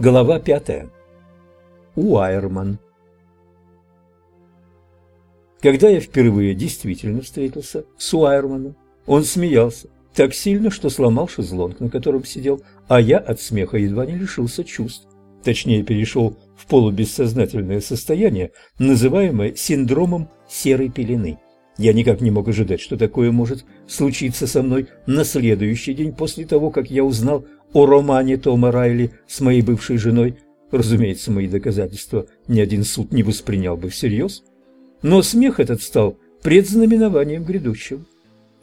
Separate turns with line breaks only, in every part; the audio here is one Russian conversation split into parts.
Глава пятая. Уайерман. Когда я впервые действительно встретился с Уайерманом, он смеялся так сильно, что сломал шезлонг, на котором сидел, а я от смеха едва не лишился чувств. Точнее, перешел в полубессознательное состояние, называемое синдромом серой пелены. Я никак не мог ожидать, что такое может случиться со мной на следующий день после того, как я узнал о романе Тома Райли с моей бывшей женой. Разумеется, мои доказательства ни один суд не воспринял бы всерьез. Но смех этот стал предзнаменованием грядущего.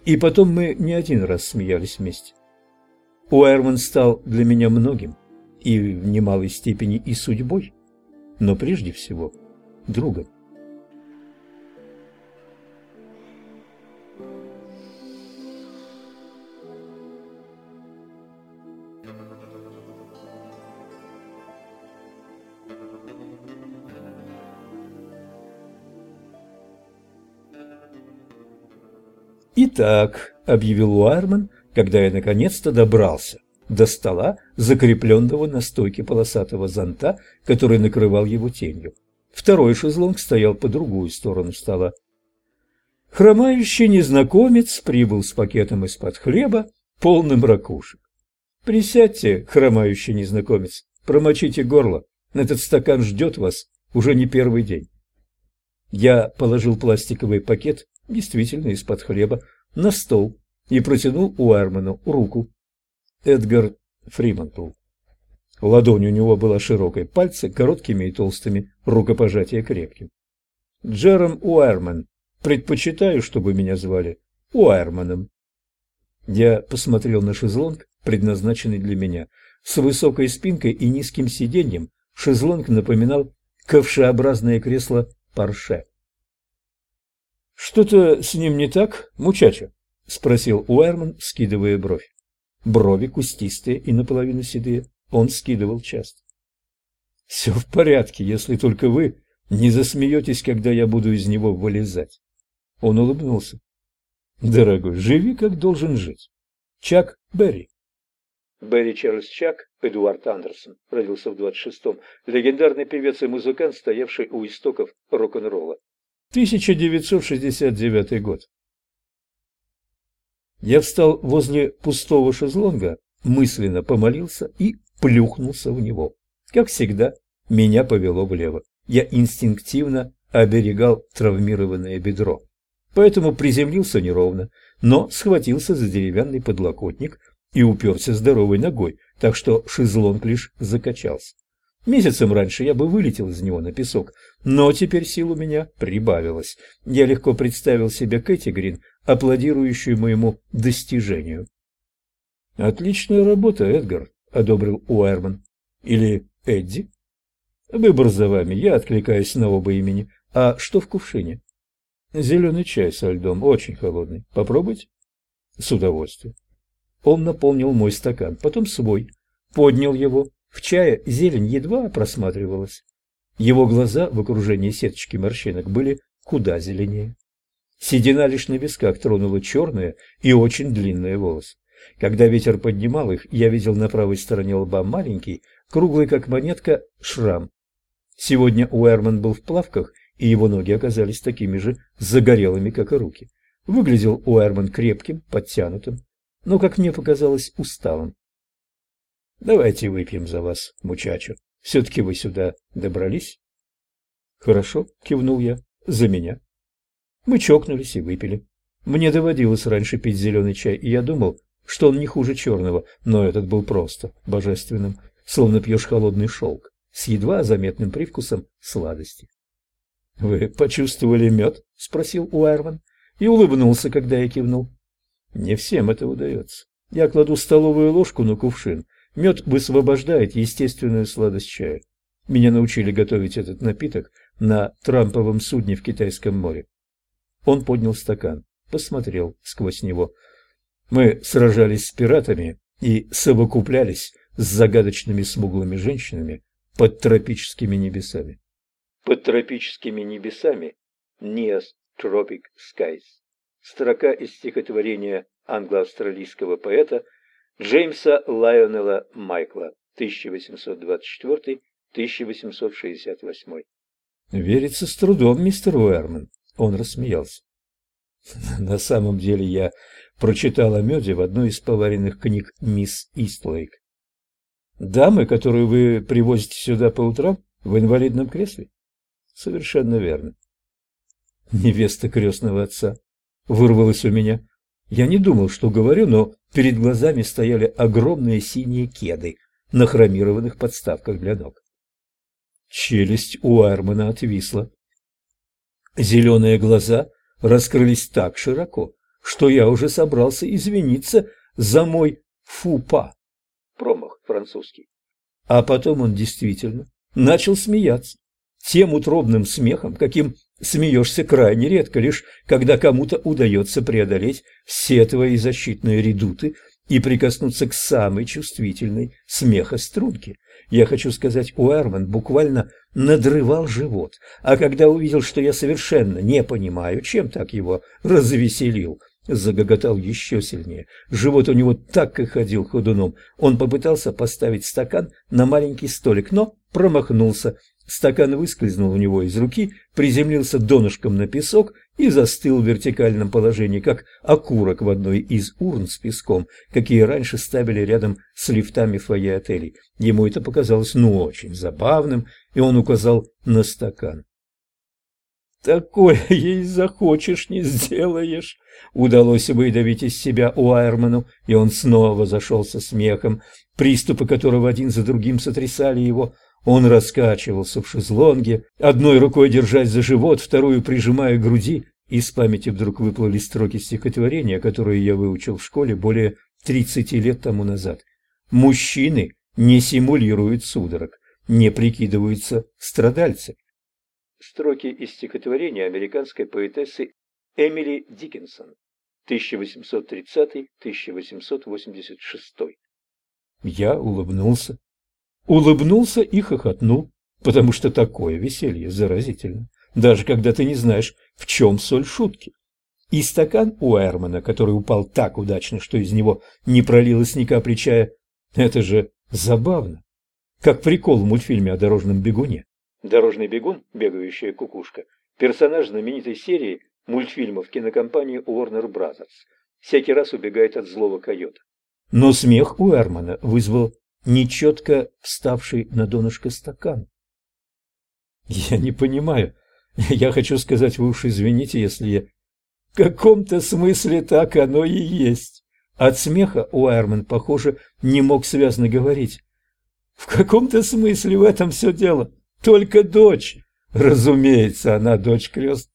И потом мы не один раз смеялись вместе. Уэрман стал для меня многим, и в немалой степени и судьбой, но прежде всего другом. «Итак», — объявил Уайерман, когда я наконец-то добрался до стола, закрепленного на стойке полосатого зонта, который накрывал его тенью. Второй шезлонг стоял по другую сторону стола. Хромающий незнакомец прибыл с пакетом из-под хлеба, полным ракушек. «Присядьте, хромающий незнакомец, промочите горло, этот стакан ждет вас уже не первый день». Я положил пластиковый пакет действительно из-под хлеба, на стол и протянул Уэрману руку. Эдгар Фримантл. Ладонь у него была широкой, пальцы короткими и толстыми, рукопожатие крепким. Джером Уэрман. Предпочитаю, чтобы меня звали Уэрманом. Я посмотрел на шезлонг, предназначенный для меня. С высокой спинкой и низким сиденьем шезлонг напоминал ковшеобразное кресло Порше. «Что-то с ним не так, мучача?» — спросил Уэрман, скидывая бровь. Брови кустистые и наполовину седые. Он скидывал часто. «Все в порядке, если только вы не засмеетесь, когда я буду из него вылезать». Он улыбнулся. «Дорогой, живи, как должен жить. Чак Берри». Берри Чарльз Чак, Эдуард Андерсон, родился в 26-м, легендарный певец и музыкант, стоявший у истоков рок-н-ролла. 1969 год. Я встал возле пустого шезлонга, мысленно помолился и плюхнулся в него. Как всегда, меня повело влево. Я инстинктивно оберегал травмированное бедро. Поэтому приземлился неровно, но схватился за деревянный подлокотник и уперся здоровой ногой, так что шезлонг лишь закачался. Месяцем раньше я бы вылетел из него на песок, но теперь сил у меня прибавилось. Я легко представил себе Кэти Грин, аплодирующую моему достижению. «Отличная работа, Эдгар», — одобрил Уайерман. «Или Эдди?» «Выбор за вами, я откликаюсь на оба имени. А что в кувшине?» «Зеленый чай со льдом, очень холодный. Попробуйте?» «С удовольствием». Он наполнил мой стакан, потом свой, поднял его, в чае зелень едва просматривалась. Его глаза в окружении сеточки морщинок были куда зеленее. Седина лишь на висках тронула черные и очень длинные волосы. Когда ветер поднимал их, я видел на правой стороне лба маленький, круглый как монетка, шрам. Сегодня Уэрман был в плавках, и его ноги оказались такими же загорелыми, как и руки. Выглядел Уэрман крепким, подтянутым, но, как мне показалось, усталым. Давайте выпьем за вас, мучачо. Все-таки вы сюда добрались? Хорошо, кивнул я. За меня. Мы чокнулись и выпили. Мне доводилось раньше пить зеленый чай, и я думал, что он не хуже черного, но этот был просто божественным, словно пьешь холодный шелк, с едва заметным привкусом сладости. «Вы почувствовали мед?» — спросил Уайрман и улыбнулся, когда я кивнул. «Не всем это удается. Я кладу столовую ложку на кувшин, Мед высвобождает естественную сладость чая. Меня научили готовить этот напиток на трамповом судне в Китайском море. Он поднял стакан, посмотрел сквозь него. Мы сражались с пиратами и совокуплялись с загадочными смуглыми женщинами под тропическими небесами. Под тропическими небесами Near Tropic Skies. Строка из стихотворения англо-австралийского поэта Джеймса Лайонела Майкла 1824-1868. Верится с трудом, мистер Уэрман. Он рассмеялся. На самом деле я прочитал о меде в одной из поваренных книг мисс Истлейк. Дамы, которую вы привозите сюда по утрам в инвалидном кресле? Совершенно верно. Невеста крестного отца. Вырвалась у меня. Я не думал, что говорю, но перед глазами стояли огромные синие кеды на хромированных подставках для ног. Челюсть у Армана отвисла. Зеленые глаза раскрылись так широко, что я уже собрался извиниться за мой фупа. Промах французский. А потом он действительно начал смеяться. Тем утробным смехом, каким смеешься крайне редко, лишь когда кому-то удается преодолеть все твои защитные редуты и прикоснуться к самой чувствительной смехострунке. Я хочу сказать, Уэрман буквально надрывал живот, а когда увидел, что я совершенно не понимаю, чем так его развеселил, загоготал еще сильнее. Живот у него так и ходил ходуном. Он попытался поставить стакан на маленький столик, но промахнулся. Стакан выскользнул у него из руки, приземлился донышком на песок и застыл в вертикальном положении, как окурок в одной из урн с песком, какие раньше ставили рядом с лифтами фойе отелей. Ему это показалось ну очень забавным, и он указал на стакан. «Такое ей захочешь, не сделаешь!» Удалось выдавить из себя Уайерману, и он снова зашелся смехом, приступы которого один за другим сотрясали его – он раскачивался в шезлонге, одной рукой держась за живот, вторую прижимая к груди. Из памяти вдруг выплыли строки стихотворения, которые я выучил в школе более 30 лет тому назад. «Мужчины не симулируют судорог, не прикидываются страдальцы». Строки из стихотворения американской поэтессы Эмили Диккенсон, 1830-1886. Я улыбнулся улыбнулся и хохотнул, потому что такое веселье заразительно, даже когда ты не знаешь, в чем соль шутки. И стакан у Эрмана, который упал так удачно, что из него не пролилось ни капли чая, это же забавно. Как прикол в мультфильме о дорожном бегуне. Дорожный бегун, бегающая кукушка, персонаж знаменитой серии мультфильмов кинокомпании Warner Brothers. Всякий раз убегает от злого койота. Но смех у Эрмана вызвал нечетко вставший на донышко стакан. Я не понимаю. Я хочу сказать, вы уж извините, если я... В каком-то смысле так оно и есть. От смеха Уайерман, похоже, не мог связно говорить. В каком-то смысле в этом все дело. Только дочь. Разумеется, она дочь крест.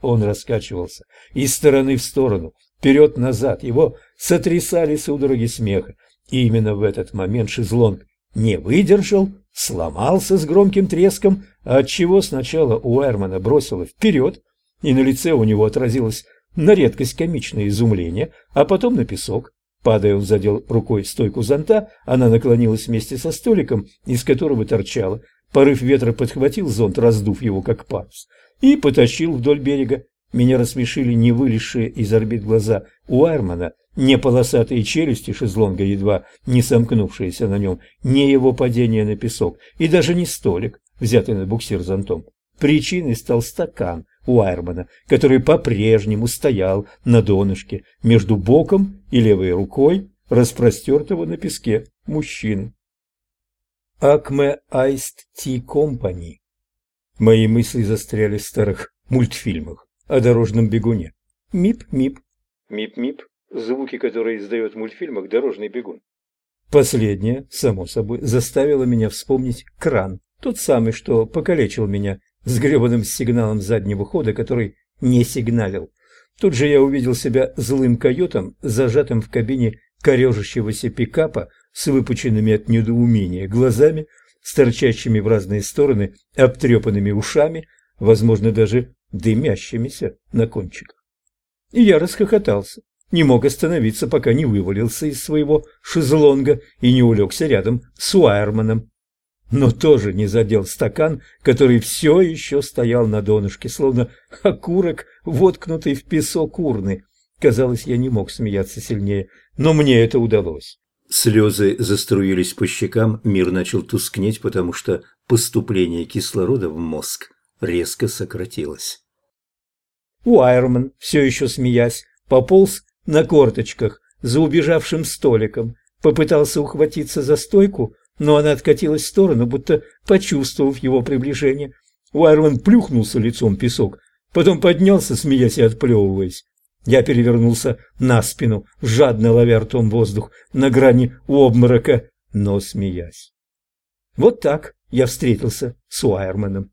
Он раскачивался из стороны в сторону, вперед-назад. Его сотрясали судороги смеха. И именно в этот момент шезлонг не выдержал, сломался с громким треском, отчего сначала Уэрмана бросило вперед, и на лице у него отразилось на редкость комичное изумление, а потом на песок. Падая, он задел рукой стойку зонта, она наклонилась вместе со столиком, из которого торчала. Порыв ветра подхватил зонт, раздув его как парус, и потащил вдоль берега. Меня рассмешили не вылезшие из орбит глаза Уайрмана, не полосатые челюсти шезлонга, едва не сомкнувшиеся на нем, не его падение на песок, и даже не столик, взятый на буксир зонтом. Причиной стал стакан Уайрмана, который по-прежнему стоял на донышке между боком и левой рукой распростертого на песке мужчины. Акме Айст Ти Компани. Мои мысли застряли в старых мультфильмах о дорожном бегуне. Мип-мип. Мип-мип звуки, которые издает в мультфильмах «Дорожный бегун». Последнее, само собой, заставило меня вспомнить кран, тот самый, что покалечил меня с гребаным сигналом заднего хода, который не сигналил. Тут же я увидел себя злым койотом, зажатым в кабине корежащегося пикапа с выпученными от недоумения глазами, с торчащими в разные стороны обтрепанными ушами, возможно, даже дымящимися на кончиках. И я расхохотался не мог остановиться, пока не вывалился из своего шезлонга и не улегся рядом с Уайерманом. Но тоже не задел стакан, который все еще стоял на донышке, словно окурок, воткнутый в песок урны. Казалось, я не мог смеяться сильнее, но мне это удалось. Слезы заструились по щекам, мир начал тускнеть, потому что поступление кислорода в мозг резко сократилось. Уайерман, все еще смеясь, пополз на корточках за убежавшим столиком, попытался ухватиться за стойку, но она откатилась в сторону, будто почувствовав его приближение. Уайерман плюхнулся лицом в песок, потом поднялся, смеясь и отплевываясь. Я перевернулся на спину, жадно ловя ртом воздух, на грани обморока, но смеясь. Вот так я встретился с Уайерманом.